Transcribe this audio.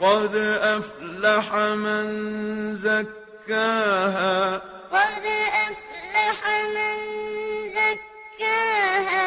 قد أفلح من زكاها. قد أفلح من زكاها.